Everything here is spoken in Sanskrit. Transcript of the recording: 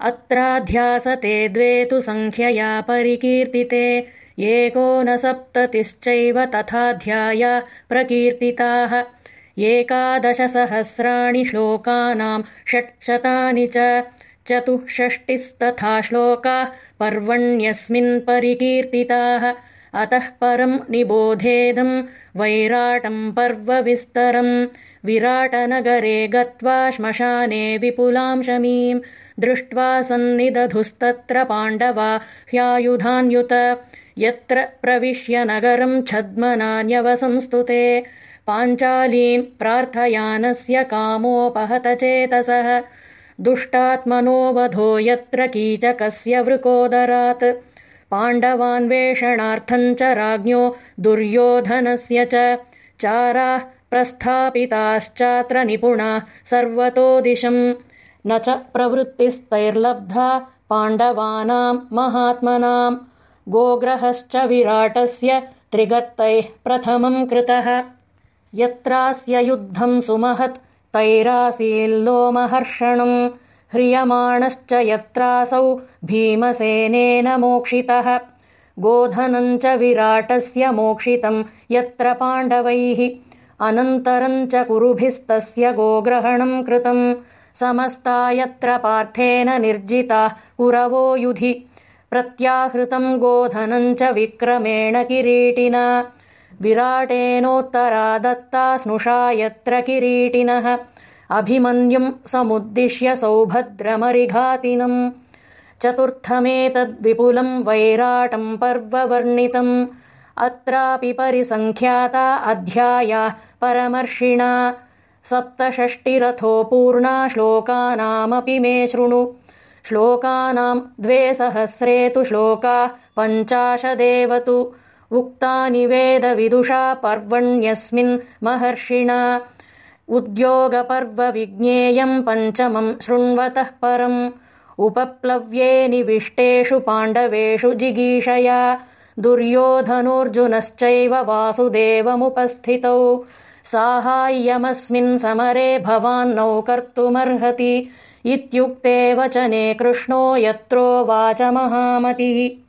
अत्राध्यासते द्वे तु सङ्ख्यया परिकीर्तिते एकोनसप्ततिश्चैव तथाध्याया प्रकीर्तिताः। एकादशसहस्राणि श्लोकानाम् षट्शतानि च चतुःषष्टिस्तथा श्लोकाः पर्वण्यस्मिन् परिकीर्तिताः अतः परम् निबोधेदम् वैराटम् पर्वविस्तरम् विराटनगरे गत्वा श्मशाने विपुलां शमीम् दृष्ट्वा सन्निदधुस्तत्र पाण्डवा ह्यायुधान्युत यत्र प्रविश्य नगरम् छद्मनान्यवसंस्तुते पाञ्चालीम् प्रार्थयानस्य कामोपहतचेतसः दुष्टात्मनोऽवधो यत्र कीचकस्य वृकोदरात् पाण्डवान्वेषणार्थम् च राज्ञो दुर्योधनस्य च चाराः प्रस्थापिताश्चात्र निपुणाः सर्वतो दिशम्। न च प्रवृत्तिस्तैर्लब्धा पाण्डवानाम् महात्मनाम् गोग्रहश्च विराटस्य त्रिगत्तैः प्रथमम् कृतः। यत्रास्य युद्धम् सुमहत् तैरासील्लोमहर्षणम् ह्रियमाणश्च यत्रासौ भीमसेनेन मोक्षितः। गोधनम् च विराटस्य मोक्षितम् यत्र पाण्डवैः। अनन्तरम् च कुरुभिस्तस्य गोग्रहणम् कृतम् समस्ता यत्र पार्थेन निर्जिताः कुरवो युधि। प्रत्याहृतम् गोधनम् च विक्रमेण किरीटिना। विराटेनोत्तरा दत्ता स्नुषा यत्र किरीटिनः अभिमन्युम् समुद्दिश्य सौभद्रमरिघातिनम्। चतुर्थमेतद्विपुलम् वैराटम् पर्ववर्णितम्। अत्रापि परिसङ्ख्याता अध्यायाः परमर्षिणा। सप्तषष्टिरथो पूर्णा श्लोकानामपि मे शृणु। श्लोकानाम् द्वे सहस्रे तु श्लोकाः पञ्चाशदेव तु उक्तानि वेदविदुषा पर्वण्यस्मिन् महर्षिणा उद्योगपर्वविज्ञेयम् पञ्चमम् शृण्वतः परम्। उपप्लव्ये निविष्टेषु पाण्डवेषु जिगीषया दुर्योधनोऽर्जुनश्चैव वासुदेवमुपस्थितौ। साहाय्यमस्मिन् समरे भवान्नौ कर्तुमर्हति इत्युक्ते वचने कृष्णो यत्रो वाच महामतिः